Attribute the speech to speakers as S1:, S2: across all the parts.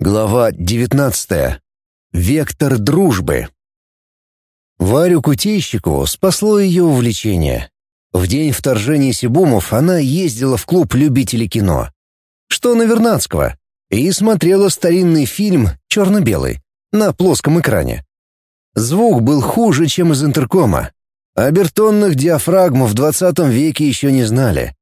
S1: Глава 19. Вектор дружбы. Варю Кутейщикову спасло ее увлечение. В день вторжения Сибумов она ездила в клуб любителей кино. Что на Вернадского. И смотрела старинный фильм «Черно-белый» на плоском экране. Звук был хуже, чем из интеркома. Обертонных диафрагм в 20 веке еще не знали.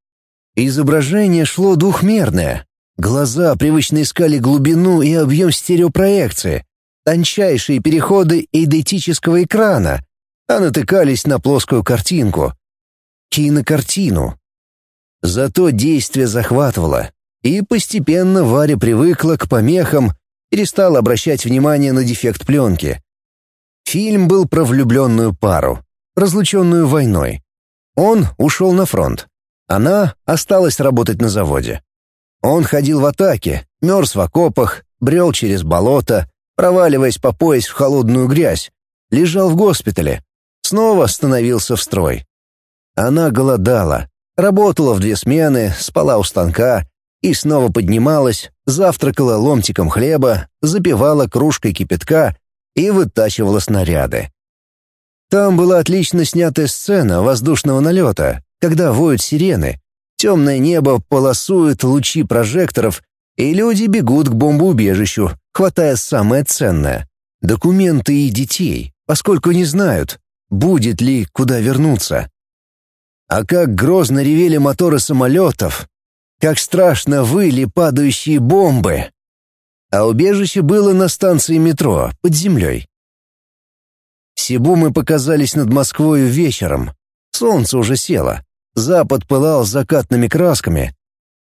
S1: Изображение шло двухмерное, Глаза привычно искали глубину и объем стереопроекции, тончайшие переходы эйдетического экрана, а натыкались на плоскую картинку. Кинокартину. Зато действие захватывало, и постепенно Варя привыкла к помехам, перестала обращать внимание на дефект пленки. Фильм был про влюбленную пару, разлученную войной. Он ушел на фронт. Она осталась работать на заводе. Он ходил в атаке, мерз в окопах, брел через болото, проваливаясь по пояс в холодную грязь, лежал в госпитале, снова становился в строй. Она голодала, работала в две смены, спала у станка и снова поднималась, завтракала ломтиком хлеба, запивала кружкой кипятка и вытачивала снаряды. Там была отлично снятая сцена воздушного налета, когда воют сирены, Темное небо полосует лучи прожекторов, и люди бегут к бомбоубежищу, хватая самое ценное — документы и детей, поскольку не знают, будет ли куда вернуться. А как грозно ревели моторы самолетов, как страшно выли падающие бомбы. А убежище было на станции метро, под землей. Сибумы показались над Москвой вечером. Солнце уже село. Запад пылал закатными красками.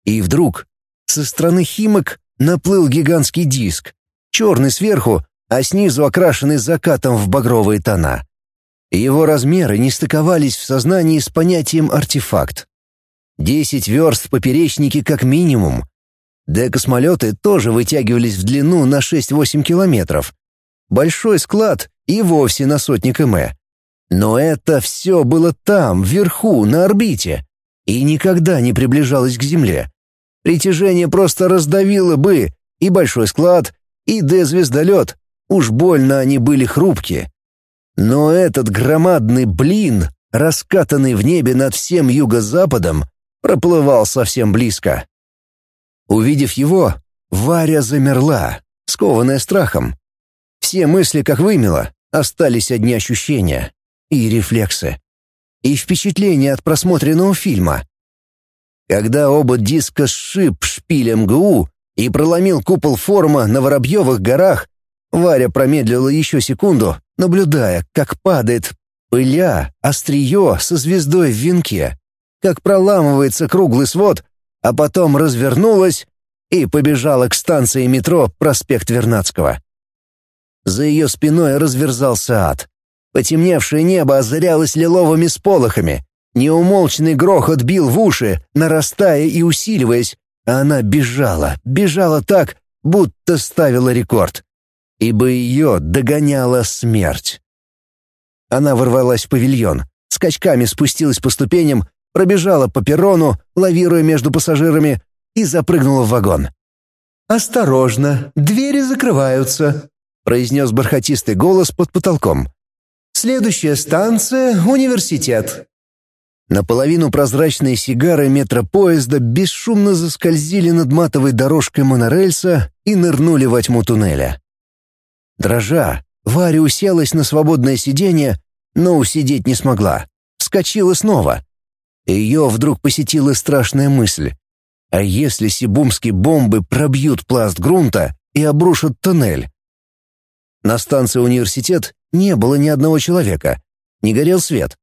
S1: И вдруг со стороны Химок наплыл гигантский диск, черный сверху, а снизу окрашенный закатом в багровые тона. Его размеры не стыковались в сознании с понятием «артефакт». Десять верст в поперечнике как минимум. Да космолеты тоже вытягивались в длину на 6-8 километров. Большой склад и вовсе на сотни км. Но это все было там, вверху, на орбите, и никогда не приближалось к Земле. Притяжение просто раздавило бы и большой склад, и Д-звездолет. Уж больно они были хрупкие. Но этот громадный блин, раскатанный в небе над всем юго-западом, проплывал совсем близко. Увидев его, Варя замерла, скованная страхом. Все мысли, как вымело, остались одни ощущения и рефлексы, и впечатления от просмотренного фильма. Когда оба диска сшиб шпилем ГУ и проломил купол форма на Воробьевых горах, Варя промедлила еще секунду, наблюдая, как падает пыля, острие со звездой в венке, как проламывается круглый свод, а потом развернулась и побежала к станции метро проспект Вернадского. За ее спиной разверзался ад. Потемневшее небо озарялось лиловыми сполохами. Неумолчный грохот бил в уши, нарастая и усиливаясь, а она бежала, бежала так, будто ставила рекорд. Ибо ее догоняла смерть. Она ворвалась в павильон, скачками спустилась по ступеням, пробежала по перрону, лавируя между пассажирами, и запрыгнула в вагон. «Осторожно, двери закрываются», — произнес бархатистый голос под потолком. Следующая станция — университет». Наполовину прозрачные сигары метропоезда бесшумно заскользили над матовой дорожкой монорельса и нырнули во тьму туннеля. Дрожа, Варя уселась на свободное сиденье, но усидеть не смогла. Вскочила снова. Ее вдруг посетила страшная мысль. А если сибумские бомбы пробьют пласт грунта и обрушат туннель? На станции университет не было ни одного человека. Не горел свет.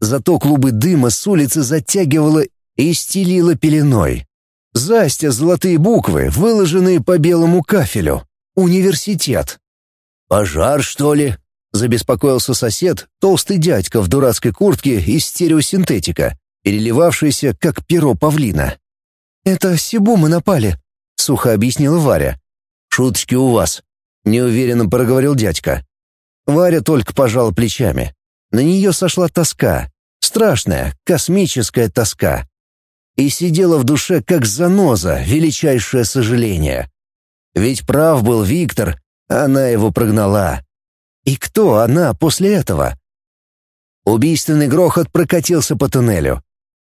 S1: Зато клубы дыма с улицы затягивало и стелило пеленой. Застя золотые буквы, выложенные по белому кафелю. Университет. «Пожар, что ли?» — забеспокоился сосед, толстый дядька в дурацкой куртке из стереосинтетика, переливавшийся, как перо павлина. «Это Сибумы напали», — сухо объяснила Варя. «Шуточки у вас», — неуверенно проговорил дядька. Варя только пожала плечами. На нее сошла тоска. Страшная, космическая тоска. И сидела в душе, как заноза, величайшее сожаление. Ведь прав был Виктор, она его прогнала. И кто она после этого? Убийственный грохот прокатился по туннелю.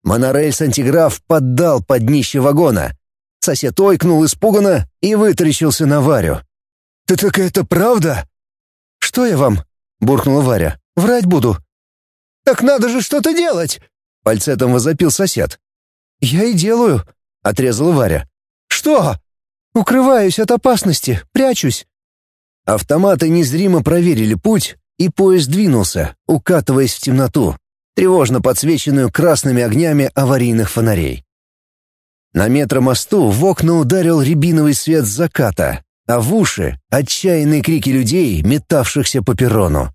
S1: Монорельс-антиграф поддал под днище вагона. Сосед ойкнул испуганно и вытаращился на Варю. «Ты так это правда?» «Что я вам?» — буркнула Варя. «Врать буду». «Так надо же что-то делать!» — пальцетом возопил сосед. «Я и делаю», — отрезала Варя. «Что?» «Укрываюсь от опасности, прячусь». Автоматы незримо проверили путь, и поезд двинулся, укатываясь в темноту, тревожно подсвеченную красными огнями аварийных фонарей. На метромосту в окна ударил рябиновый свет заката, а в уши — отчаянные крики людей, метавшихся по перрону.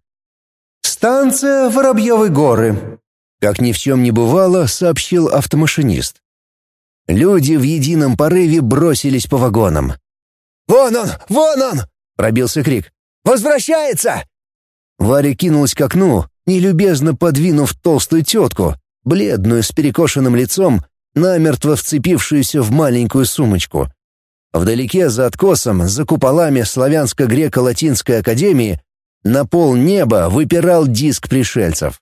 S1: «Станция Воробьевой горы», — как ни в чем не бывало, сообщил автомашинист. Люди в едином порыве бросились по вагонам. «Вон он! Вон он!» — пробился крик. «Возвращается!» Варя кинулась к окну, нелюбезно подвинув толстую тетку, бледную с перекошенным лицом, намертво вцепившуюся в маленькую сумочку. Вдалеке за откосом, за куполами славянско-греко-латинской академии, на пол неба выпирал диск пришельцев.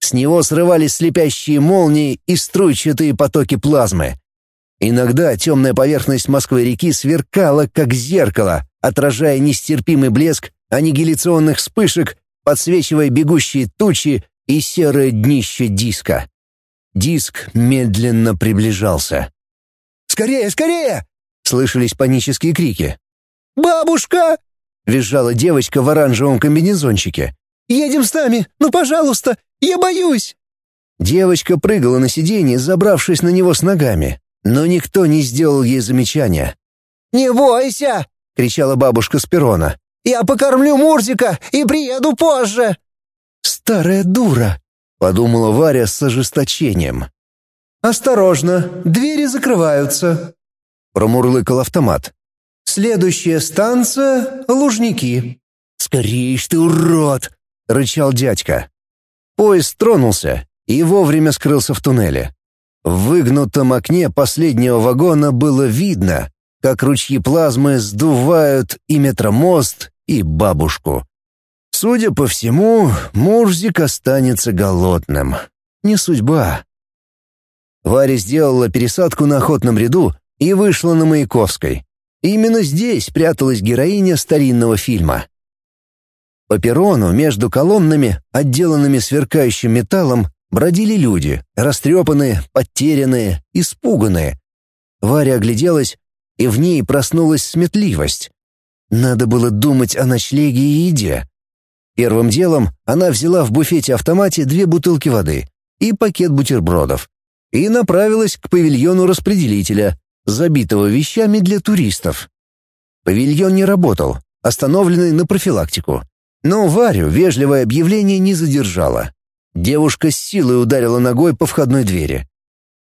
S1: С него срывались слепящие молнии и струйчатые потоки плазмы. Иногда темная поверхность Москвы-реки сверкала, как зеркало, отражая нестерпимый блеск аннигиляционных вспышек, подсвечивая бегущие тучи и серое днище диска. Диск медленно приближался. «Скорее, скорее!» — слышались панические крики. «Бабушка!» — визжала девочка в оранжевом комбинезончике. «Едем с нами! Ну, пожалуйста! Я боюсь!» Девочка прыгала на сиденье, забравшись на него с ногами, но никто не сделал ей замечания. «Не бойся!» — кричала бабушка с перрона. Я покормлю Мурзика и приеду позже!» «Старая дура!» — подумала Варя с ожесточением. «Осторожно, двери закрываются!» — промурлыкал автомат. «Следующая станция — Лужники». «Скорейш ты, урод!» — рычал дядька. Поезд тронулся и вовремя скрылся в туннеле. В выгнутом окне последнего вагона было видно, как ручьи плазмы сдувают и метромост, и бабушку. Судя по всему, Мурзик останется голодным. Не судьба. Варя сделала пересадку на охотном ряду и вышла на Маяковской. Именно здесь пряталась героиня старинного фильма. По перрону между колоннами, отделанными сверкающим металлом, бродили люди, растрепанные, потерянные, испуганные. Варя огляделась, и в ней проснулась сметливость. Надо было думать о ночлеге и еде. Первым делом она взяла в буфете-автомате две бутылки воды и пакет бутербродов и направилась к павильону распределителя, забитого вещами для туристов. Павильон не работал, остановленный на профилактику. Но Варю вежливое объявление не задержало. Девушка с силой ударила ногой по входной двери.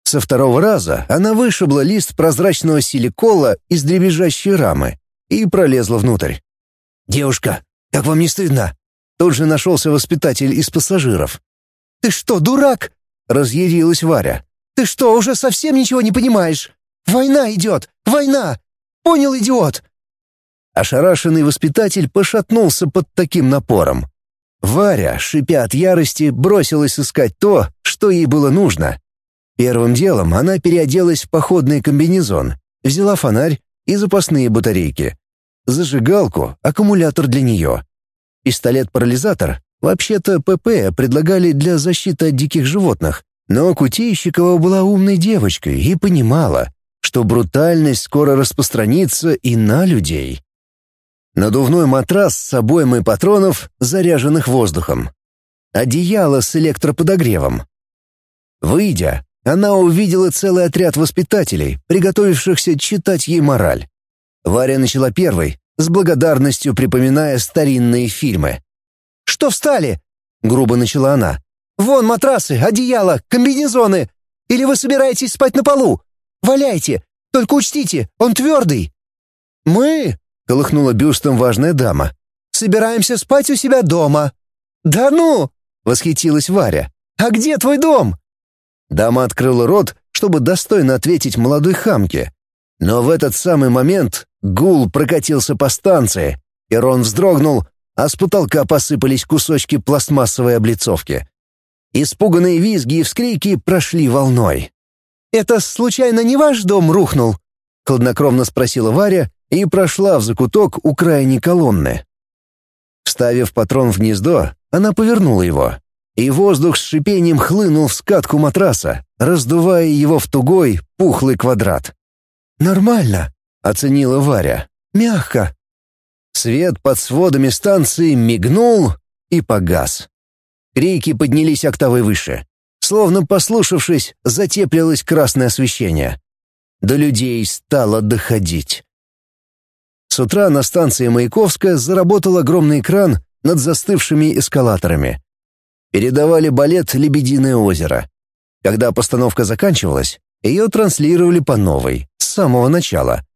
S1: Со второго раза она вышибла лист прозрачного силикола из дребезжащей рамы и пролезла внутрь. «Девушка, как вам не стыдно?» Тут же нашелся воспитатель из пассажиров. «Ты что, дурак?» — разъярилась Варя. «Ты что, уже совсем ничего не понимаешь? Война идет! Война! Понял, идиот!» Ошарашенный воспитатель пошатнулся под таким напором. Варя, шипя от ярости, бросилась искать то, что ей было нужно. Первым делом она переоделась в походный комбинезон, взяла фонарь и запасные батарейки. Зажигалку, аккумулятор для нее. Пистолет-парализатор. Вообще-то ПП предлагали для защиты от диких животных, но Кутейщикова была умной девочкой и понимала, что брутальность скоро распространится и на людей. Надувной матрас с обоймой патронов, заряженных воздухом. Одеяло с электроподогревом. Выйдя, она увидела целый отряд воспитателей, приготовившихся читать ей мораль. Варя начала первой, с благодарностью припоминая старинные фильмы. «Что встали?» — грубо начала она. «Вон матрасы, одеяла, комбинезоны. Или вы собираетесь спать на полу? Валяйте, только учтите, он твердый». «Мы?» — колыхнула бюстом важная дама. «Собираемся спать у себя дома». «Да ну!» — восхитилась Варя. «А где твой дом?» Дама открыла рот, чтобы достойно ответить молодой хамке. Но в этот самый момент Гул прокатился по станции, перрон вздрогнул, а с потолка посыпались кусочки пластмассовой облицовки. Испуганные визги и вскрики прошли волной. «Это случайно не ваш дом рухнул?» — хладнокровно спросила Варя и прошла в закуток у крайней колонны. Вставив патрон в гнездо, она повернула его, и воздух с шипением хлынул в скатку матраса, раздувая его в тугой, пухлый квадрат. «Нормально», — оценила Варя. «Мягко». Свет под сводами станции мигнул и погас. Крики поднялись октавой выше. Словно послушавшись, затеплилось красное освещение. До людей стало доходить. С утра на станции Маяковская заработал огромный экран над застывшими эскалаторами. Передавали балет «Лебединое озеро». Когда постановка заканчивалась, ее транслировали по новой, с самого начала.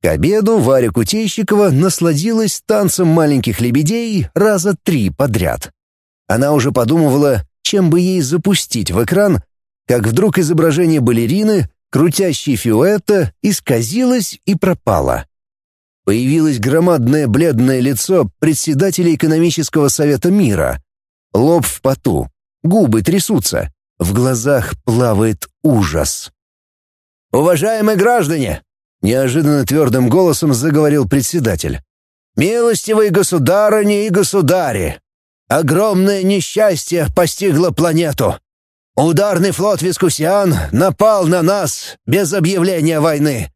S1: К обеду Варя Кутейщикова насладилась танцем маленьких лебедей раза три подряд. Она уже подумывала, чем бы ей запустить в экран, как вдруг изображение балерины, крутящей фиуэта, исказилось и пропало. Появилось громадное бледное лицо председателя экономического совета мира. Лоб в поту, губы трясутся, в глазах плавает ужас. «Уважаемые граждане!» — неожиданно твердым голосом заговорил председатель. «Милостивые государыни и государи! Огромное несчастье постигло планету. Ударный флот Вискусиан напал на нас без объявления войны.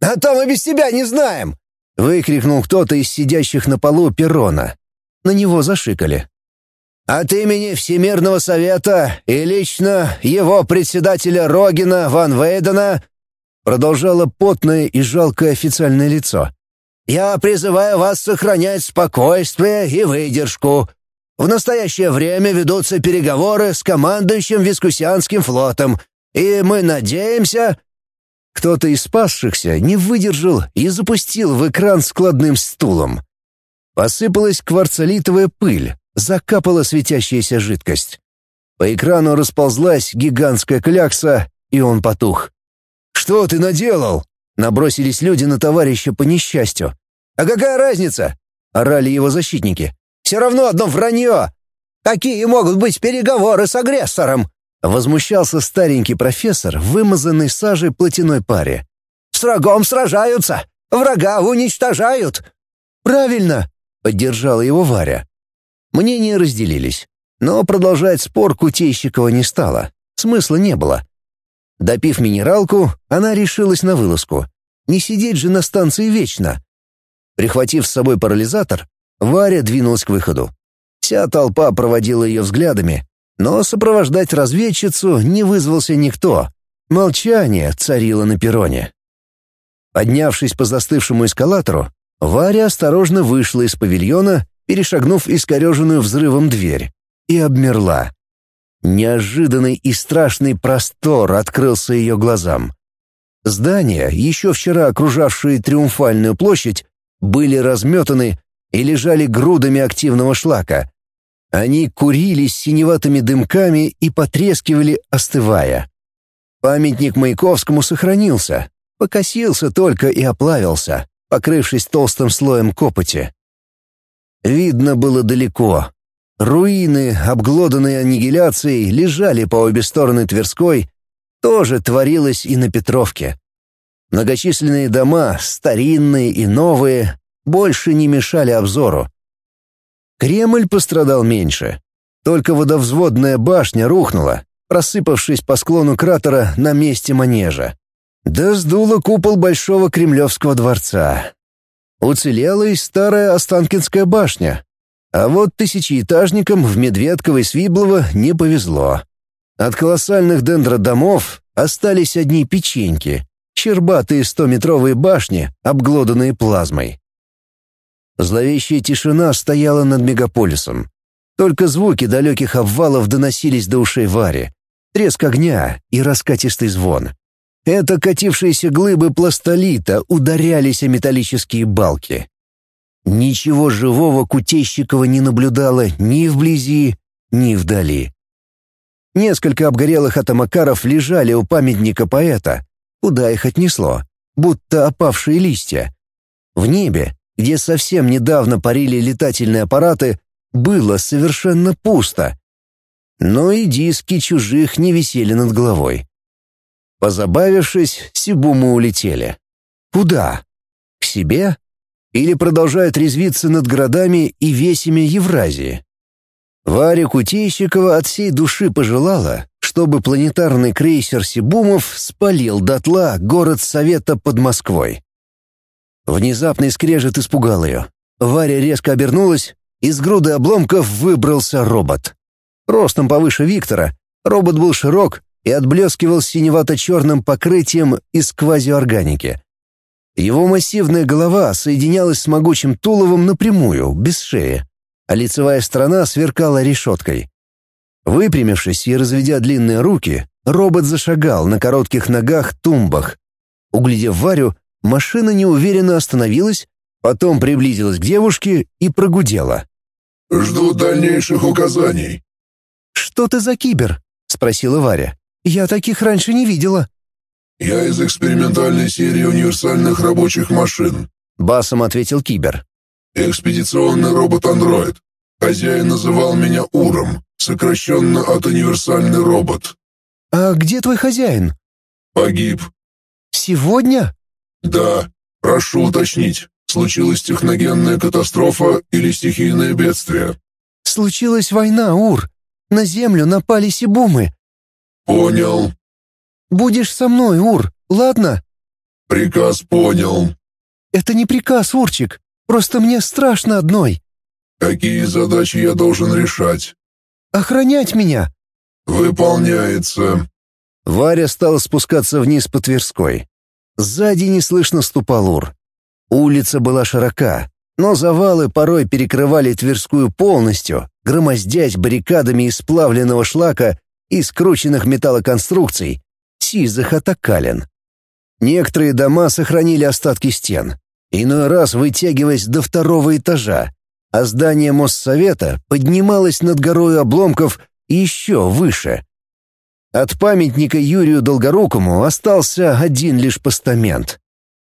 S1: «А то мы без тебя не знаем!» — выкрикнул кто-то из сидящих на полу перрона. На него зашикали. От имени Всемирного Совета и лично его председателя Рогина Ван Вейдена продолжало потное и жалкое официальное лицо. «Я призываю вас сохранять спокойствие и выдержку. В настоящее время ведутся переговоры с командующим Вискусианским флотом, и мы надеемся...» Кто-то из спасшихся не выдержал и запустил в экран складным стулом. Посыпалась кварцолитовая пыль, закапала светящаяся жидкость. По экрану расползлась гигантская клякса, и он потух. «Что ты наделал?» — набросились люди на товарища по несчастью. «А какая разница?» — орали его защитники. «Все равно одно вранье! Какие могут быть переговоры с агрессором?» Возмущался старенький профессор, вымазанный сажей платяной паре. «С врагом сражаются! Врага уничтожают!» «Правильно!» — поддержала его Варя. Мнения разделились, но продолжать спор Кутейщикова не стало. Смысла не было. Допив минералку, она решилась на вылазку. Не сидеть же на станции вечно. Прихватив с собой парализатор, Варя двинулась к выходу. Вся толпа проводила ее взглядами, но сопровождать разведчицу не вызвался никто. Молчание царило на перроне. Поднявшись по застывшему эскалатору, Варя осторожно вышла из павильона перешагнув искореженную взрывом дверь, и обмерла. Неожиданный и страшный простор открылся ее глазам. Здания, еще вчера окружавшие Триумфальную площадь, были разметаны и лежали грудами активного шлака. Они курились синеватыми дымками и потрескивали, остывая. Памятник Маяковскому сохранился, покосился только и оплавился, покрывшись толстым слоем копоти. Видно было далеко. Руины, обглоданные аннигиляцией, лежали по обе стороны Тверской. Тоже творилось и на Петровке. Многочисленные дома, старинные и новые, больше не мешали обзору. Кремль пострадал меньше. Только водовзводная башня рухнула, просыпавшись по склону кратера на месте манежа. Да сдуло купол Большого Кремлевского дворца. Уцелела и старая Останкинская башня. А вот тысячеэтажникам в Медведково и Свиблово не повезло. От колоссальных дендродомов остались одни печеньки, щербатые стометровые башни, обглоданные плазмой. Зловещая тишина стояла над мегаполисом. Только звуки далеких обвалов доносились до ушей Вари. Треск огня и раскатистый звон. Это катившиеся глыбы пластолита ударялись о металлические балки. Ничего живого Кутейщикова не наблюдало ни вблизи, ни вдали. Несколько обгорелых атомакаров лежали у памятника поэта, куда их отнесло, будто опавшие листья. В небе, где совсем недавно парили летательные аппараты, было совершенно пусто. Но и диски чужих не висели над головой. Позабавившись, Сибумы улетели. Куда? К себе? Или продолжают резвиться над городами и весями Евразии? Варя Кутейщикова от всей души пожелала, чтобы планетарный крейсер Сибумов спалил дотла город Совета под Москвой. Внезапный скрежет испугал ее. Варя резко обернулась, из груды обломков выбрался робот. Ростом повыше Виктора, робот был широк и отблескивал синевато-черным покрытием из квазиорганики. Его массивная голова соединялась с могучим туловом напрямую, без шеи, а лицевая сторона сверкала решеткой. Выпрямившись и разведя длинные руки, робот зашагал на коротких ногах-тумбах. Углядев Варю, машина неуверенно остановилась, потом приблизилась к девушке и прогудела.
S2: «Жду дальнейших указаний».
S1: «Что ты за кибер?» — спросила Варя. «Я таких раньше не видела».
S2: «Я из экспериментальной серии универсальных рабочих машин», —
S1: басом ответил кибер.
S2: «Экспедиционный робот-андроид. Хозяин называл меня Уром, сокращенно от универсальный робот».
S1: «А где твой хозяин?»
S2: «Погиб».
S1: «Сегодня?»
S2: «Да. Прошу уточнить, случилась техногенная катастрофа или стихийное бедствие?»
S1: «Случилась война, Ур. На Землю напали сибумы».
S2: «Понял.
S1: Будешь со мной, Ур, ладно?»
S2: «Приказ понял».
S1: «Это не приказ, Урчик. Просто мне страшно одной».
S2: «Какие задачи я должен решать?»
S1: «Охранять меня».
S2: «Выполняется».
S1: Варя стала спускаться вниз по Тверской. Сзади неслышно ступал Ур. Улица была широка, но завалы порой перекрывали Тверскую полностью, громоздясь баррикадами из сплавленного шлака и скрученных металлоконструкций, сизых атакален. Некоторые дома сохранили остатки стен, иной раз вытягиваясь до второго этажа, а здание Моссовета поднималось над горой обломков еще выше. От памятника Юрию Долгорукому остался один лишь постамент.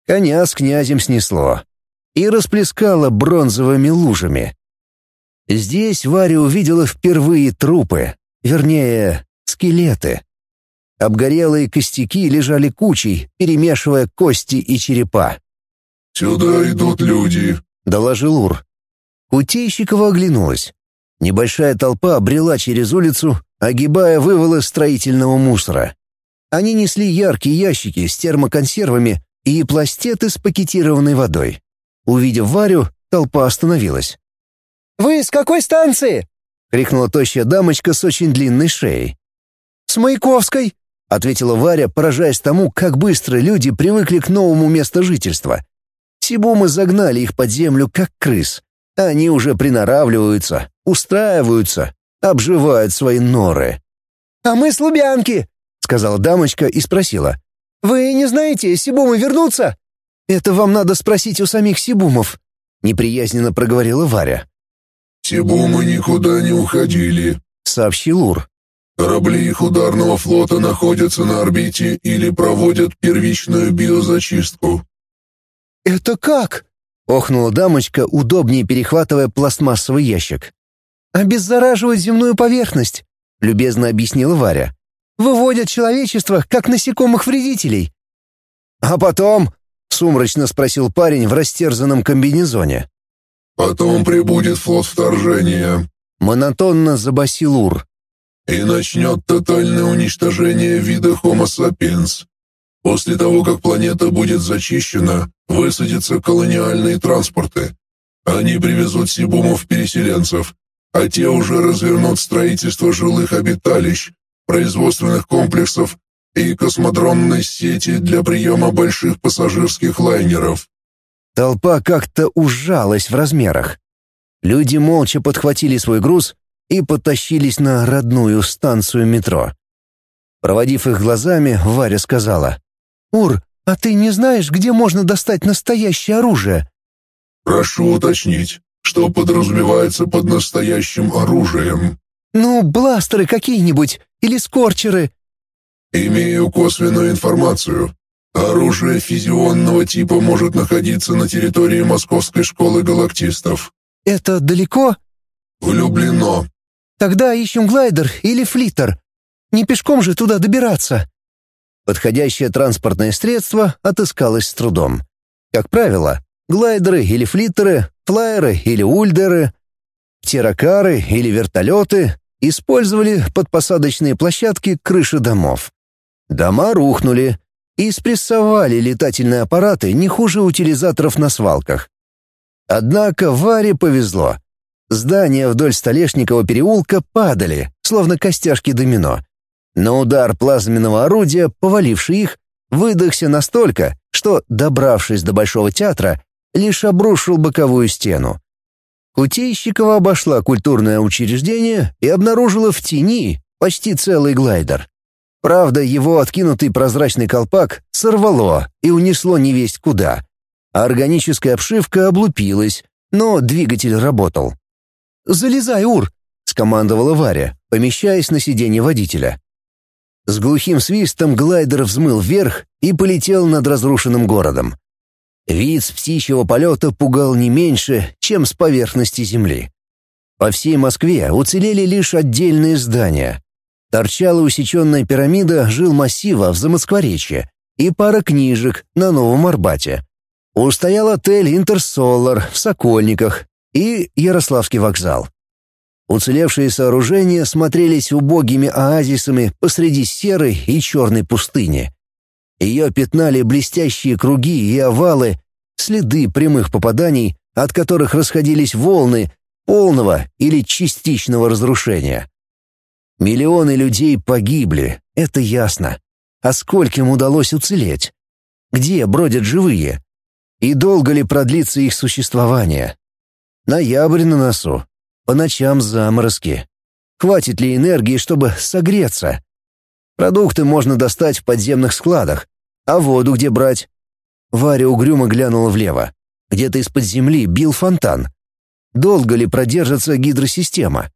S1: Коня с князем снесло и расплескало бронзовыми лужами. Здесь Варя увидела впервые трупы, вернее, скелеты. Обгорелые костяки лежали кучей, перемешивая кости и черепа.
S2: «Сюда идут люди», —
S1: доложил Ур. Кутейщикова оглянулась. Небольшая толпа обрела через улицу, огибая вывалы строительного мусора. Они несли яркие ящики с термоконсервами и пластеты с пакетированной водой. Увидев Варю, толпа остановилась. «Вы с какой станции?» — крикнула тощая дамочка с очень длинной шеей. «С Маяковской», — ответила Варя, поражаясь тому, как быстро люди привыкли к новому месту жительства. Сибумы загнали их под землю, как крыс. Они уже приноравливаются, устраиваются, обживают свои норы. «А мы с Лубянки», — сказала дамочка и спросила. «Вы не знаете, Сибумы вернутся?» «Это вам надо спросить у самих Сибумов», — неприязненно проговорила Варя.
S2: «Сибумы никуда не уходили», —
S1: сообщил Ур.
S2: Корабли их ударного флота находятся на орбите или проводят первичную биозачистку.
S1: «Это как?» — охнула дамочка, удобнее перехватывая пластмассовый ящик. «Обеззараживают земную поверхность», — любезно объяснила Варя. «Выводят человечество, как насекомых-вредителей». «А потом?» — сумрачно спросил парень в растерзанном комбинезоне.
S2: «Потом прибудет флот вторжения», —
S1: монотонно забасил Ур
S2: и начнет тотальное уничтожение вида Homo sapiens. После того, как планета будет зачищена, высадятся колониальные транспорты. Они привезут сибумов-переселенцев, а те уже развернут строительство жилых обиталищ, производственных комплексов и космодронной сети для приема больших пассажирских лайнеров.
S1: Толпа как-то ужалась в размерах. Люди молча подхватили свой груз и потащились на родную станцию метро. Проводив их глазами, Варя сказала, «Ур, а ты не знаешь, где можно достать настоящее оружие?»
S2: «Прошу уточнить, что подразумевается под настоящим оружием?»
S1: «Ну, бластеры какие-нибудь или скорчеры».
S2: «Имею косвенную информацию. Оружие физионного типа может находиться на территории Московской школы галактистов.
S1: Это далеко?
S2: Влюблено.
S1: Тогда ищем глайдер или флиттер. Не пешком же туда добираться. Подходящее транспортное средство отыскалось с трудом. Как правило, глайдеры или флиттеры, флайеры или ульдеры, терракары или вертолеты использовали подпосадочные площадки крыши домов. Дома рухнули и спрессовали летательные аппараты не хуже утилизаторов на свалках. Однако Варе повезло. Здания вдоль Столешникова переулка падали, словно костяшки домино. Но удар плазменного орудия, поваливший их, выдохся настолько, что, добравшись до Большого театра, лишь обрушил боковую стену. Кутейщикова обошла культурное учреждение и обнаружила в тени почти целый глайдер. Правда, его откинутый прозрачный колпак сорвало и унесло невесть куда, а органическая обшивка облупилась, но двигатель работал. «Залезай, Ур!» — скомандовала Варя, помещаясь на сиденье водителя. С глухим свистом глайдер взмыл вверх и полетел над разрушенным городом. Вид с птичьего полета пугал не меньше, чем с поверхности земли. По всей Москве уцелели лишь отдельные здания. Торчала усеченная пирамида жил массива в Замоскворечье и пара книжек на Новом Арбате. Устоял отель «Интерсолар» в Сокольниках и Ярославский вокзал. Уцелевшие сооружения смотрелись убогими оазисами посреди серой и черной пустыни. Ее пятнали блестящие круги и овалы, следы прямых попаданий, от которых расходились волны полного или частичного разрушения. Миллионы людей погибли, это ясно. А скольким удалось уцелеть? Где бродят живые? И долго ли продлится их существование? Ноябрь на носу. По ночам заморозки. Хватит ли энергии, чтобы согреться? Продукты можно достать в подземных складах. А воду где брать? Варя угрюмо глянула влево. Где-то из-под земли бил фонтан. Долго ли продержится гидросистема?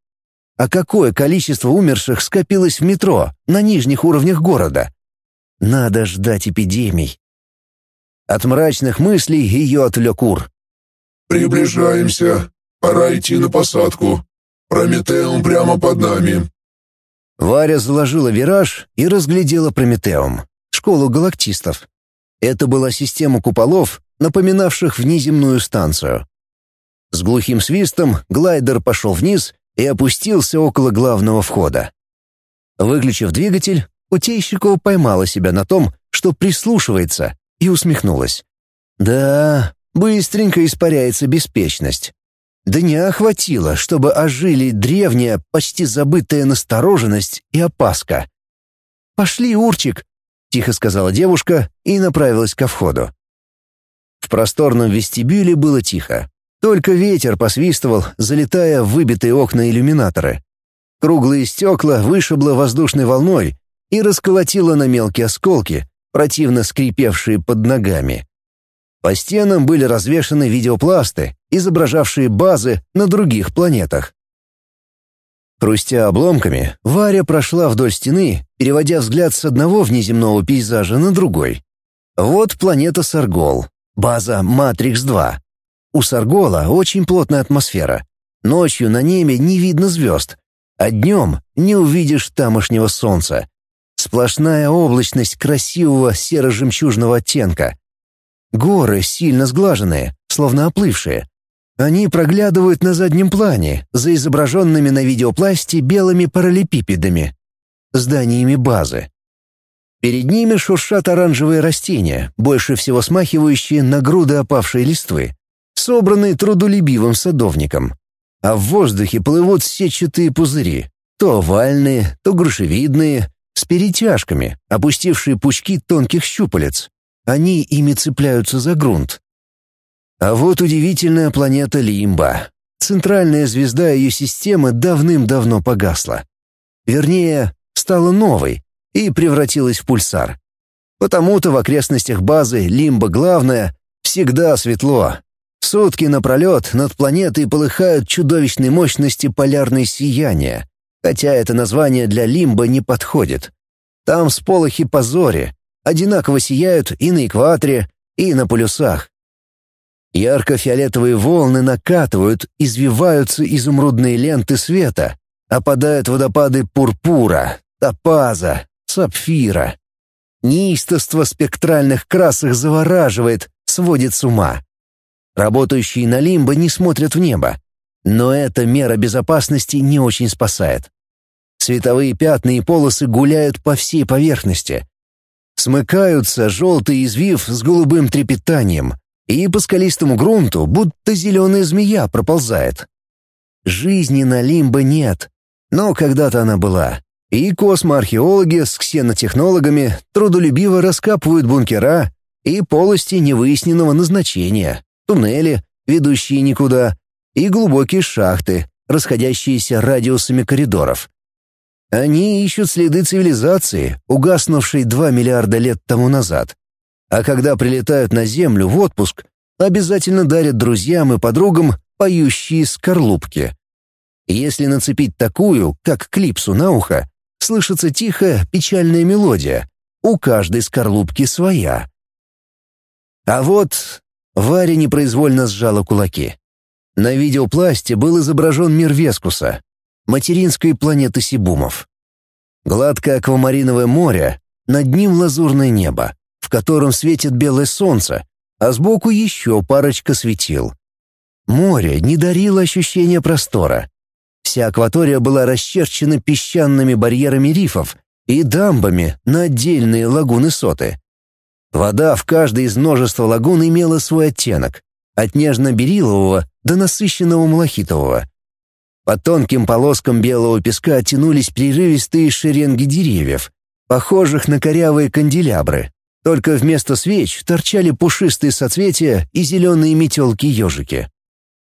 S1: А какое количество умерших скопилось в метро, на нижних уровнях города? Надо ждать эпидемий. От мрачных мыслей ее отвлек Ур.
S2: «Приближаемся. Пора идти на посадку. Прометеум прямо под нами».
S1: Варя заложила вираж и разглядела Прометеум, школу галактистов. Это была система куполов, напоминавших внеземную станцию. С глухим свистом глайдер пошел вниз и опустился около главного входа. Выключив двигатель, Утейщикова поймала себя на том, что прислушивается, и усмехнулась. «Да, быстренько испаряется беспечность. Дня хватило, чтобы ожили древняя, почти забытая настороженность и опаска. «Пошли, Урчик!» — тихо сказала девушка и направилась ко входу. В просторном вестибюле было тихо. Только ветер посвистывал, залетая в выбитые окна иллюминаторы. Круглые стекла вышибло воздушной волной и расколотило на мелкие осколки, противно скрипевшие под ногами. По стенам были развешаны видеопласты, изображавшие базы на других планетах. Хрустя обломками, Варя прошла вдоль стены, переводя взгляд с одного внеземного пейзажа на другой. Вот планета Саргол, база Матрикс-2. У Саргола очень плотная атмосфера. Ночью на небе не видно звезд, а днем не увидишь тамошнего солнца. Сплошная облачность красивого серо-жемчужного оттенка. Горы сильно сглаженные, словно оплывшие. Они проглядывают на заднем плане, за изображенными на видеопласте белыми параллелепипедами, зданиями базы. Перед ними шуршат оранжевые растения, больше всего смахивающие на груды опавшей листвы, собранные трудолюбивым садовником. А в воздухе плывут сетчатые пузыри, то овальные, то грушевидные, с перетяжками, опустившие пучки тонких щупалец. Они ими цепляются за грунт. А вот удивительная планета Лимба. Центральная звезда ее системы давным-давно погасла. Вернее, стала новой и превратилась в пульсар. Потому-то в окрестностях базы Лимба главная всегда светло. Сутки напролет над планетой полыхают чудовищной мощности полярные сияния, хотя это название для Лимба не подходит. Там сполохи по зоре, одинаково сияют и на экваторе, и на полюсах. Ярко-фиолетовые волны накатывают, извиваются изумрудные ленты света, опадают водопады пурпура, топаза, сапфира. Неистовство спектральных красок завораживает, сводит с ума. Работающие на лимбо не смотрят в небо, но эта мера безопасности не очень спасает. Световые пятна и полосы гуляют по всей поверхности. Смыкаются желтый извив с голубым трепетанием, и по скалистому грунту будто зеленая змея проползает. Жизни на Лимбо нет, но когда-то она была. И космоархеологи с ксенотехнологами трудолюбиво раскапывают бункера и полости невыясненного назначения, туннели, ведущие никуда, и глубокие шахты, расходящиеся радиусами коридоров. Они ищут следы цивилизации, угаснувшей 2 миллиарда лет тому назад. А когда прилетают на Землю в отпуск, обязательно дарят друзьям и подругам поющие скорлупки. Если нацепить такую, как клипсу на ухо, слышится тихая, печальная мелодия. У каждой скорлупки своя. А вот Варя непроизвольно сжала кулаки. На видеопласте был изображен мир Вескуса, материнской планеты Сибумов. Гладкое аквамариновое море, над ним лазурное небо, в котором светит белое солнце, а сбоку еще парочка светил. Море не дарило ощущения простора. Вся акватория была расчерчена песчаными барьерами рифов и дамбами на отдельные лагуны-соты. Вода в каждой из множества лагун имела свой оттенок, от нежно-берилового до насыщенного малахитового. По тонким полоскам белого песка тянулись прерывистые шеренги деревьев, похожих на корявые канделябры. Только вместо свеч торчали пушистые соцветия и зеленые метелки-ежики.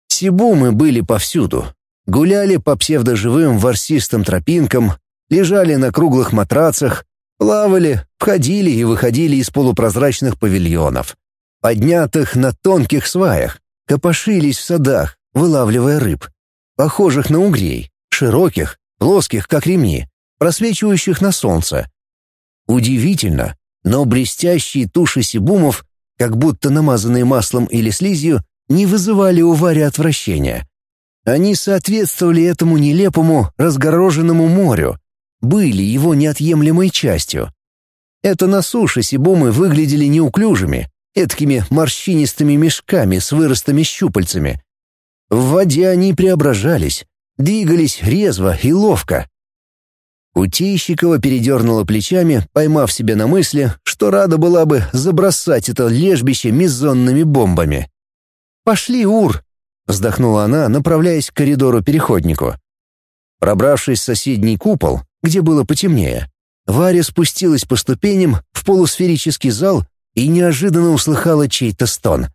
S1: Сибумы были повсюду. Гуляли по псевдоживым ворсистым тропинкам, лежали на круглых матрацах, плавали, входили и выходили из полупрозрачных павильонов, поднятых на тонких сваях, копошились в садах, вылавливая рыб похожих на угрей, широких, плоских, как ремни, просвечивающих на солнце. Удивительно, но блестящие туши сибумов, как будто намазанные маслом или слизью, не вызывали у Вари отвращения. Они соответствовали этому нелепому, разгороженному морю, были его неотъемлемой частью. Это на суше сибумы выглядели неуклюжими, эткими морщинистыми мешками с выростами щупальцами, в воде они преображались, двигались резво и ловко. Утейщикова передернула плечами, поймав себя на мысли, что рада была бы забросать это лежбище мизонными бомбами. «Пошли, Ур!» — вздохнула она, направляясь к коридору-переходнику. Пробравшись в соседний купол, где было потемнее, Варя спустилась по ступеням в полусферический зал и неожиданно услыхала чей-то стон.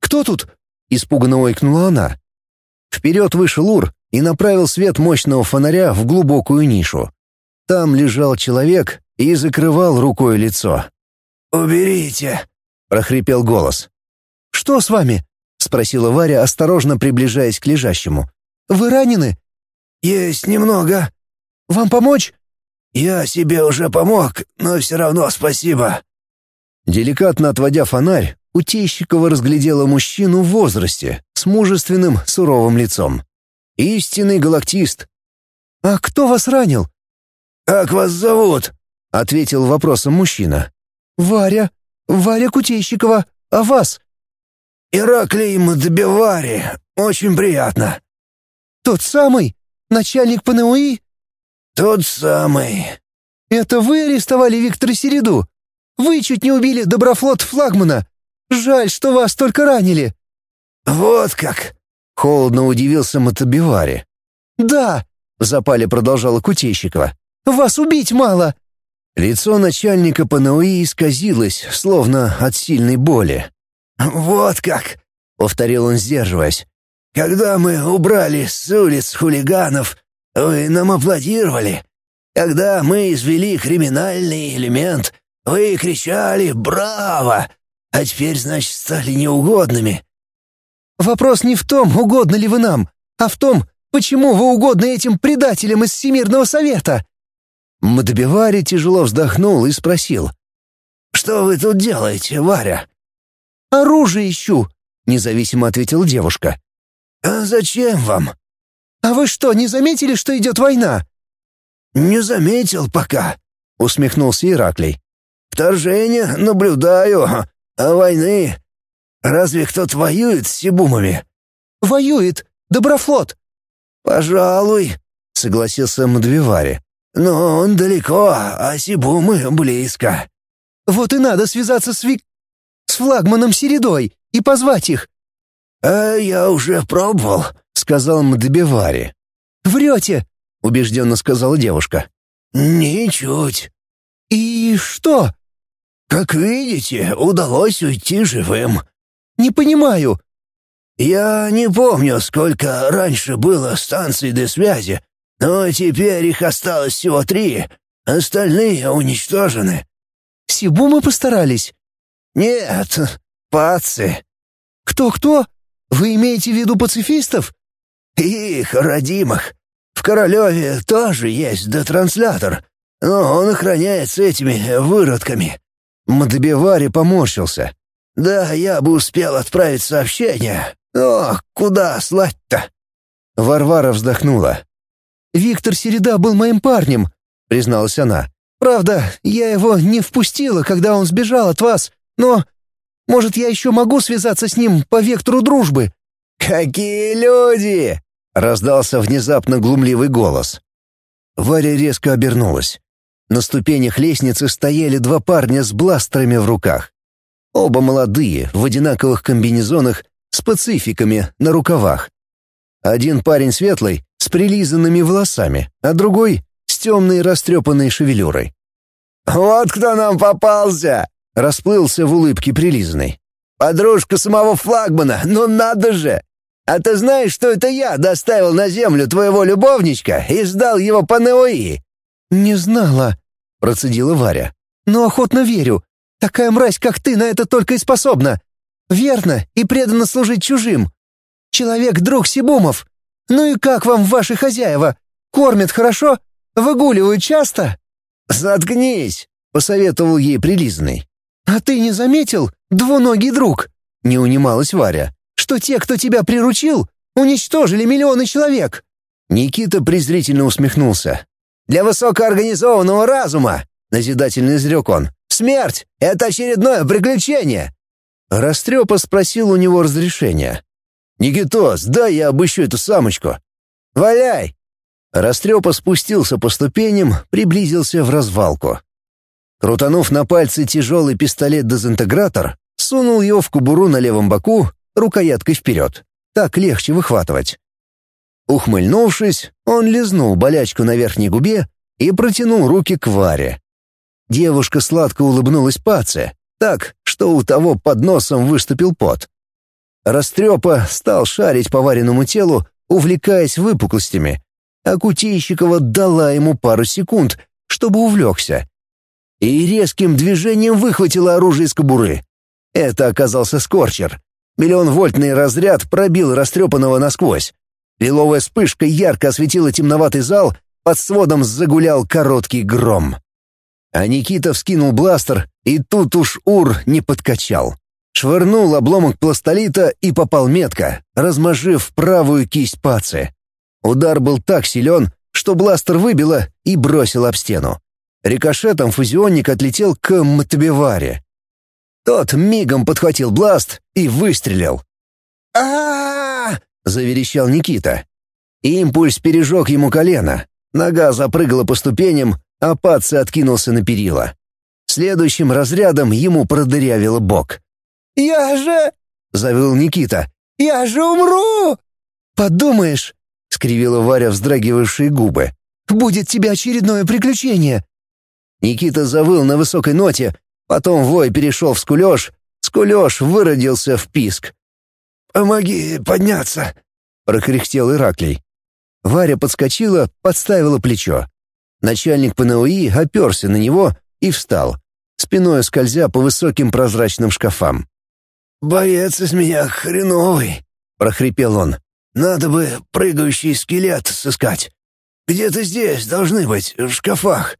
S1: «Кто тут?» — испуганно ойкнула она. Вперед вышел Ур и направил свет мощного фонаря в глубокую нишу. Там лежал человек и закрывал рукой лицо.
S3: «Уберите!» — прохрипел голос.
S1: «Что с вами?» — спросила Варя, осторожно приближаясь к лежащему. «Вы ранены?»
S3: «Есть немного».
S1: «Вам помочь?»
S3: «Я себе уже помог, но все равно спасибо».
S1: Деликатно отводя фонарь, Утейщикова разглядела мужчину в возрасте, с мужественным, суровым лицом. Истинный галактист. «А кто вас ранил?»
S3: «Как вас зовут?»
S1: — ответил вопросом мужчина.
S4: «Варя. Варя Кутейщикова. А вас?»
S3: «Ираклий Мадбевари. Очень приятно».
S4: «Тот самый? Начальник ПНУИ?»
S3: «Тот самый».
S4: «Это вы арестовали Виктора Середу? Вы чуть не убили Доброфлот флагмана. Жаль, что вас только ранили».
S3: «Вот как!»
S1: — холодно удивился Мотобивари.
S4: «Да», — в запале продолжала Кутейщикова. «Вас убить мало».
S1: Лицо начальника ПНУИ исказилось, словно от сильной боли.
S3: «Вот как!» — повторил он, сдерживаясь. «Когда мы убрали с улиц хулиганов, вы нам аплодировали. Когда мы извели криминальный элемент, вы кричали «Браво!» А теперь, значит, стали неугодными.
S4: Вопрос не в том, угодны ли вы нам, а в том, почему вы угодны этим предателям из Всемирного Совета.
S1: Мадбивари тяжело вздохнул и спросил.
S3: что вы тут делаете, Варя?»
S4: «Оружие ищу», — независимо ответила девушка.
S3: «А зачем вам?»
S4: «А вы что, не заметили, что идет война?»
S3: «Не заметил пока», — усмехнулся Ираклий. «Вторжение наблюдаю, а войны... Разве кто-то воюет с Сибумами?»
S4: «Воюет. Доброфлот».
S3: «Пожалуй», — согласился Мадвивари. «Но он далеко, а Сибумы близко».
S4: «Вот и надо связаться с Вик... с флагманом Середой и позвать их».
S3: «А я уже пробовал», — сказал Мадвивари.
S4: «Врете», — убежденно сказала девушка.
S3: «Ничуть».
S4: «И что?»
S3: «Как видите, удалось уйти живым».
S4: «Не понимаю».
S3: «Я не помню, сколько раньше было станций для связи, но теперь их осталось всего три, остальные уничтожены».
S4: «Сибумы постарались?»
S3: «Нет, пацы».
S4: «Кто-кто? Вы имеете в виду пацифистов?»
S3: «Их родимых. В Королеве тоже есть детранслятор, но он охраняется этими выродками».
S1: Мадебевари поморщился.
S3: «Да, я бы успел отправить сообщение, но куда слать-то?»
S1: Варвара вздохнула.
S4: «Виктор Середа был моим парнем», — призналась она. «Правда, я его не впустила, когда он сбежал от вас, но, может, я еще могу связаться с ним по вектору дружбы?»
S1: «Какие люди!» — раздался внезапно глумливый голос. Варя резко обернулась. На ступенях лестницы стояли два парня с бластерами в руках. Оба молодые, в одинаковых комбинезонах, с пацификами на рукавах. Один парень светлый, с прилизанными волосами, а другой — с темной растрепанной шевелюрой.
S3: «Вот кто нам попался!»
S1: — расплылся в улыбке прилизанный.
S3: «Подружка самого флагмана, ну надо же! А ты знаешь, что это я доставил на землю твоего любовничка и сдал его по НОИ?»
S4: «Не знала», — процедила Варя. «Но охотно верю. Такая мразь, как ты, на это только и способна. Верно и преданно служить чужим. Человек — друг Сибумов. Ну и как вам ваши хозяева? Кормят хорошо? Выгуливают часто?»
S1: «Заткнись!» — посоветовал ей прилизанный.
S4: «А ты не заметил, двуногий друг?» — не унималась Варя. «Что те, кто тебя приручил, уничтожили миллионы человек?»
S1: Никита презрительно усмехнулся.
S3: «Для высокоорганизованного разума!» — назидательно изрек он. «Смерть — это очередное приключение!»
S1: Растрепа спросил у него разрешения. «Никитос, дай я обыщу эту самочку».
S3: «Валяй!»
S1: Растрепа спустился по ступеням, приблизился в развалку. Крутанув на пальце тяжелый пистолет-дезинтегратор, сунул его в кобуру на левом боку, рукояткой вперед. Так легче выхватывать. Ухмыльнувшись, он лизнул болячку на верхней губе и протянул руки к Варе. Девушка сладко улыбнулась Паце, так, что у того под носом выступил пот. Растрепа стал шарить по вареному телу, увлекаясь выпуклостями, а Кутейщикова дала ему пару секунд, чтобы увлекся. И резким движением выхватила оружие из кобуры. Это оказался скорчер. Миллионвольтный разряд пробил растрепанного насквозь. Лиловая вспышка ярко осветила темноватый зал, под сводом загулял короткий гром. А Никита вскинул бластер, и тут уж Ур не подкачал. Швырнул обломок пластолита и попал метко, размажив правую кисть пацы. Удар был так силен, что бластер выбило и бросил об стену. Рикошетом фузионник отлетел к Матабеваре. Тот мигом подхватил бласт и выстрелил. а заверещал Никита. Импульс пережег ему колено. Нога запрыгала по ступеням, а Паци откинулся на перила. Следующим разрядом ему продырявило бок.
S4: «Я же...» — завыл Никита. «Я же умру!» «Подумаешь!» — скривила Варя вздрагивавшие губы. «Будет тебе очередное приключение!»
S1: Никита завыл на высокой ноте, потом вой перешел в скулеж, скулеж выродился в писк.
S3: «Помоги подняться!» — прокряхтел Ираклий.
S1: Варя подскочила, подставила плечо. Начальник ПНУИ оперся на него и встал, спиной скользя по высоким прозрачным шкафам.
S3: «Боец из меня хреновый», — прохрипел он. «Надо бы прыгающий скелет сыскать. Где-то здесь должны быть, в шкафах».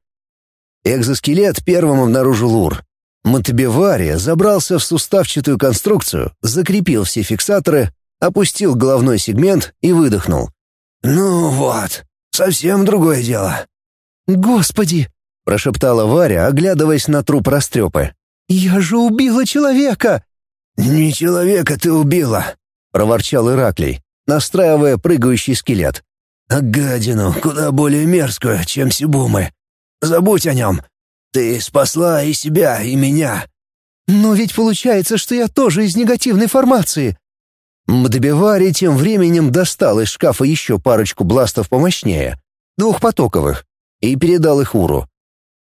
S1: Экзоскелет первым обнаружил Ур. Монтебевари забрался в суставчатую конструкцию, закрепил все фиксаторы, опустил головной сегмент и выдохнул.
S3: «Ну вот, совсем другое дело».
S4: «Господи!» — прошептала Варя, оглядываясь на труп растрепы. «Я же убила человека!»
S3: «Не человека ты убила!»
S1: — проворчал Ираклий, настраивая прыгающий скелет.
S3: «А гадину куда более мерзкую, чем Сибумы. Забудь о нем. Ты спасла и себя, и меня».
S4: «Но ведь получается, что я тоже из негативной формации».
S1: Мдебевари тем временем достал из шкафа еще парочку бластов помощнее, двухпотоковых, и передал их Уру.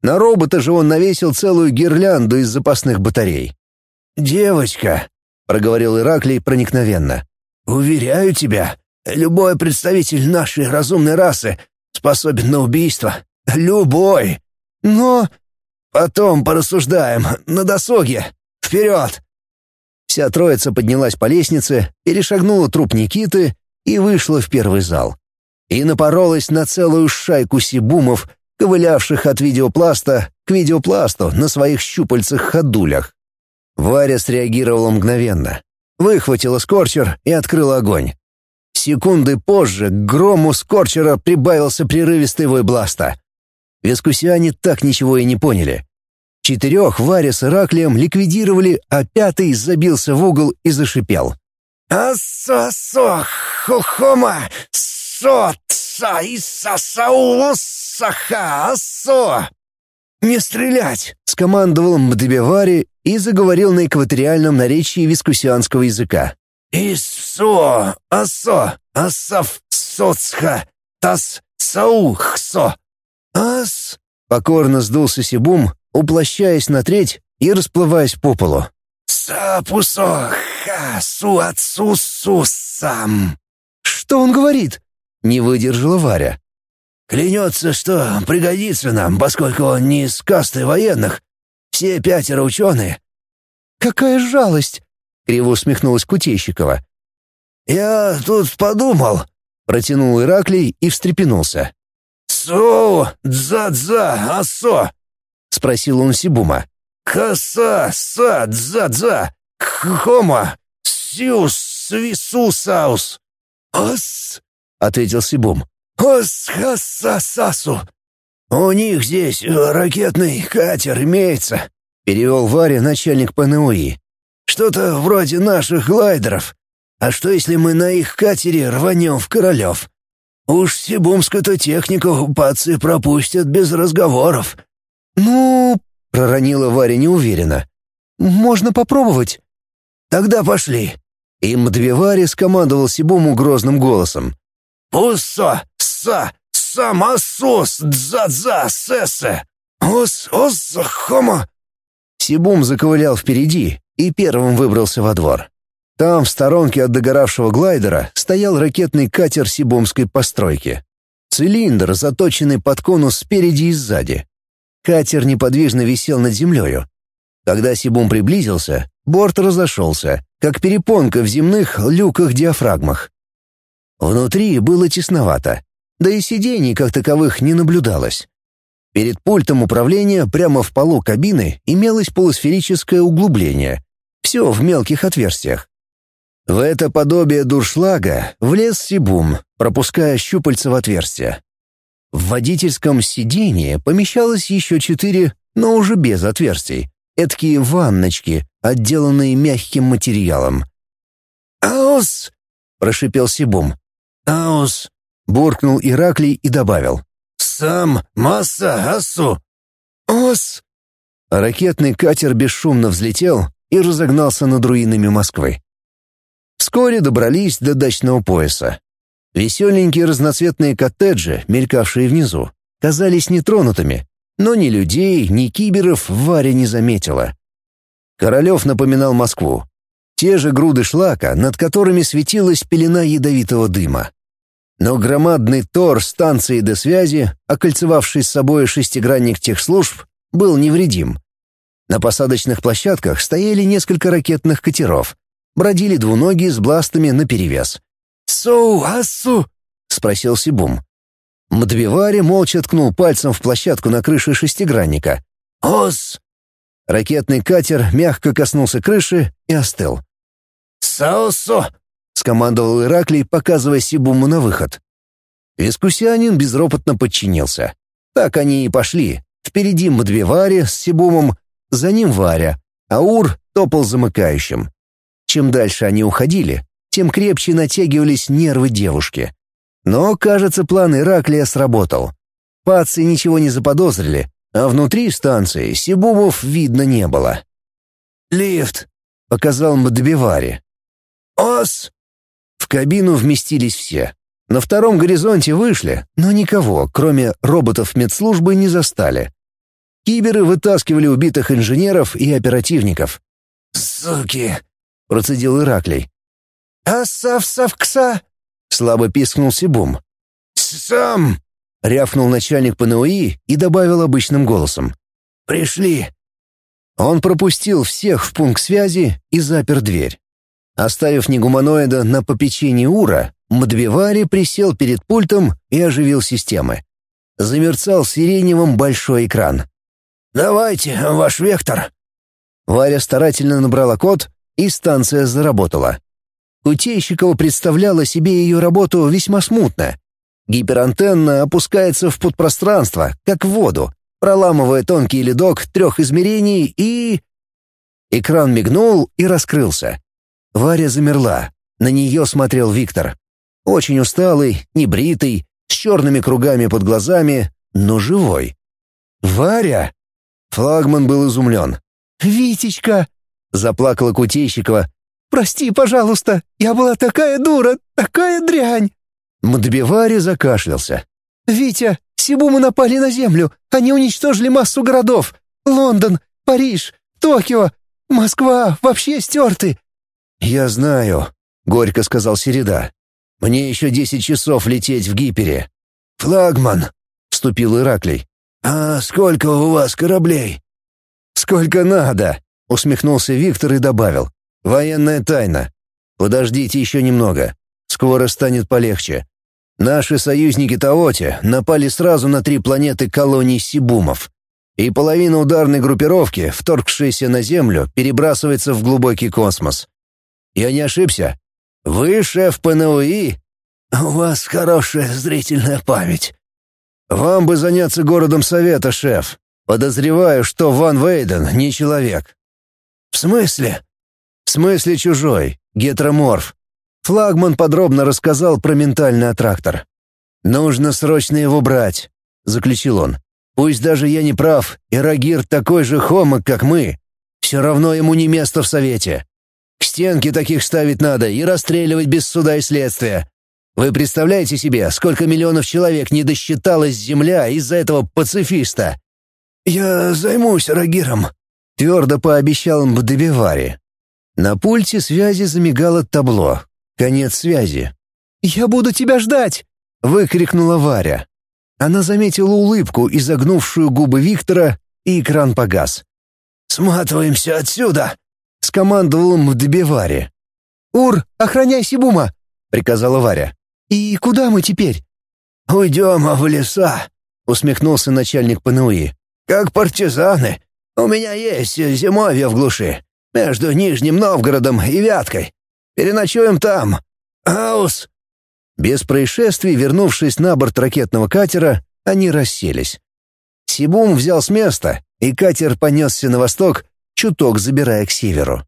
S1: На робота же он навесил целую гирлянду из запасных батарей.
S3: «Девочка», —
S1: проговорил Ираклий проникновенно, —
S3: «уверяю тебя, любой представитель нашей разумной расы способен на убийство. Любой.
S4: Но
S3: потом порассуждаем на досуге. Вперед!»
S1: Вся троица поднялась по лестнице, перешагнула труп Никиты и вышла в первый зал. И напоролась на целую шайку сибумов, ковылявших от видеопласта к видеопласту на своих щупальцах-ходулях. Варя среагировала мгновенно. Выхватила скорчер и открыла огонь. Секунды позже к грому скорчера прибавился прерывистый вой бласта. Вискусиане так ничего и не поняли. Четырех Варя с Ираклием ликвидировали, а пятый забился в угол и зашипел.
S3: «Асо-со, хохома, со-ца и сасаулосаха, асо!» «Не стрелять!»
S1: — скомандовал Мдебевари и заговорил на экваториальном наречии вискусианского языка.
S3: «Исо, асо, асав, соцха, тас, саухсо, ас...»
S1: Покорно сдулся Сибум, уплощаясь на треть и расплываясь по полу.
S3: «Сапусо, ха, су, отцу, су, сам».
S4: «Что он говорит?»
S1: — не выдержала Варя.
S3: «Клянется, что пригодится нам, поскольку он не из касты военных. Все пятеро ученые».
S4: «Какая жалость!»
S1: — криво усмехнулась Кутейщикова.
S3: «Я тут подумал», —
S1: протянул Ираклий и встрепенулся.
S3: «Су, дза-дза, асо!»
S1: — спросил он Сибума.
S3: «Каса, са, дза-дза, хома, сиус, свисусаус». «Ас», — ответил Сибум. «Ос-хаса-сасу». «У них здесь ракетный катер имеется», — перевел Варя начальник ПНУИ. «Что-то вроде наших глайдеров. А что, если мы на их катере рванем в Королев? Уж сибумскую-то технику пацы пропустят без разговоров».
S4: «Ну...»
S1: — проронила Варя неуверенно.
S4: «Можно попробовать».
S3: «Тогда пошли».
S1: И Мдвевари скомандовал Сибуму грозным голосом.
S3: «Уссо! Са! Самосус! Дза-дза! Сессе! Ос-ос! Хома!»
S1: Сибум заковылял впереди и первым выбрался во двор. Там, в сторонке от догоравшего глайдера, стоял ракетный катер сибумской постройки. Цилиндр, заточенный под конус спереди и сзади. Катер неподвижно висел над землею. Когда Сибум приблизился, борт разошелся, как перепонка в земных люках-диафрагмах. Внутри было тесновато, да и сидений как таковых не наблюдалось. Перед пультом управления прямо в полу кабины имелось полусферическое углубление, все в мелких отверстиях. В это подобие дуршлага влез Сибум, пропуская щупальца в отверстие. В водительском сиденье помещалось еще четыре, но уже без отверстий, эдакие ванночки, отделанные мягким материалом.
S3: «Аус!»
S1: — прошипел Сибум.
S3: «Аус!»
S1: — буркнул Ираклий и добавил.
S3: «Сам масса асу!» «Ос!»
S1: Ракетный катер бесшумно взлетел и разогнался над руинами Москвы. Вскоре добрались до дачного пояса. Веселенькие разноцветные коттеджи, мелькавшие внизу, казались нетронутыми, но ни людей, ни киберов Варя не заметила. Королев напоминал Москву. Те же груды шлака, над которыми светилась пелена ядовитого дыма. Но громадный тор станции до связи, окольцевавший с собой шестигранник техслужб, был невредим. На посадочных площадках стояли несколько ракетных катеров. Бродили двуногие с бластами наперевес.
S3: «Соу, асу?»
S1: — спросил Сибум. Мдвивари молча ткнул пальцем в площадку на крыше шестигранника.
S3: «Ос!»
S1: Ракетный катер мягко коснулся крыши и остыл.
S3: «Саусу!»
S1: — скомандовал Ираклий, показывая Сибуму на выход. Вискусянин безропотно подчинился. Так они и пошли. Впереди Мадвивари с Сибумом, за ним Варя, а Ур топал замыкающим. Чем дальше они уходили, тем крепче натягивались нервы девушки. Но, кажется, план Ираклия сработал. Пацы ничего не заподозрили, а внутри станции Сибумов видно не было.
S3: «Лифт!»
S1: — показал Мадбивари.
S3: «Ос!»
S1: В кабину вместились все. На втором горизонте вышли, но никого, кроме роботов медслужбы, не застали. Киберы вытаскивали убитых инженеров и оперативников.
S3: «Суки!»
S1: — процедил Ираклий.
S3: «Асав-савкса!»
S1: — слабо пискнул Сибум.
S3: «Сам!»
S1: — рявкнул начальник ПНУИ и добавил обычным голосом.
S3: «Пришли!»
S1: Он пропустил всех в пункт связи и запер дверь. Оставив негуманоида на попечении Ура, Мадвивари присел перед пультом и оживил системы. Замерцал сиреневым большой экран.
S3: «Давайте, ваш вектор!»
S1: Варя старательно набрала код, и станция заработала. Кутейщикова представляла себе ее работу весьма смутно. Гиперантенна опускается в подпространство, как в воду, проламывая тонкий ледок трех измерений и... Экран мигнул и раскрылся. Варя замерла. На нее смотрел Виктор. Очень усталый, небритый, с черными кругами под глазами, но живой. «Варя!» Флагман был изумлен.
S4: «Витечка!»
S1: — заплакала Кутейщикова.
S4: «Прости, пожалуйста, я была такая дура, такая дрянь!»
S1: Мадбивари закашлялся.
S4: «Витя, Сибумы напали на Землю, они уничтожили массу городов. Лондон, Париж, Токио, Москва вообще стерты».
S1: «Я знаю», — горько сказал Середа. «Мне еще десять часов лететь в Гипере».
S3: «Флагман», —
S1: вступил Ираклий.
S3: «А сколько у вас кораблей?»
S1: «Сколько надо», — усмехнулся Виктор и добавил. «Военная тайна. Подождите еще немного. Скоро станет полегче. Наши союзники Таоти напали сразу на три планеты колонии Сибумов. И половина ударной группировки, вторгшейся на Землю, перебрасывается в глубокий космос. Я не ошибся? Вы шеф ПНУИ?
S3: «У вас хорошая зрительная память».
S1: «Вам бы заняться городом Совета, шеф. Подозреваю, что Ван Вейден не человек».
S3: «В смысле?»
S1: «В смысле чужой, гетероморф. Флагман подробно рассказал про ментальный аттрактор. «Нужно срочно его брать», — заключил он. «Пусть даже я не прав, и Рагир такой же хомок, как мы. Все равно ему не место в Совете. К стенке таких ставить надо и расстреливать без суда и следствия. Вы представляете себе, сколько миллионов человек не досчиталась Земля из-за этого пацифиста?»
S3: «Я займусь Рагиром», —
S1: твердо пообещал Мбдебивари. На пульте связи замигало табло, Конец связи.
S4: «Я буду тебя ждать!»
S1: — выкрикнула Варя. Она заметила улыбку, изогнувшую губы Виктора, и экран погас.
S3: «Сматываемся отсюда!»
S1: — скомандовал Мдебе Варе.
S4: «Ур, охраняй Сибума!»
S1: — приказала Варя.
S4: «И куда мы теперь?»
S3: «Уйдем в леса», — усмехнулся начальник ПНУИ. «Как партизаны. У меня есть зимовье в глуши, между Нижним Новгородом и Вяткой. Переночуем там. Аус!»
S1: Без происшествий, вернувшись на борт ракетного катера, они расселись. Сибум взял с места, и катер понесся на восток, чуток забирая к северу.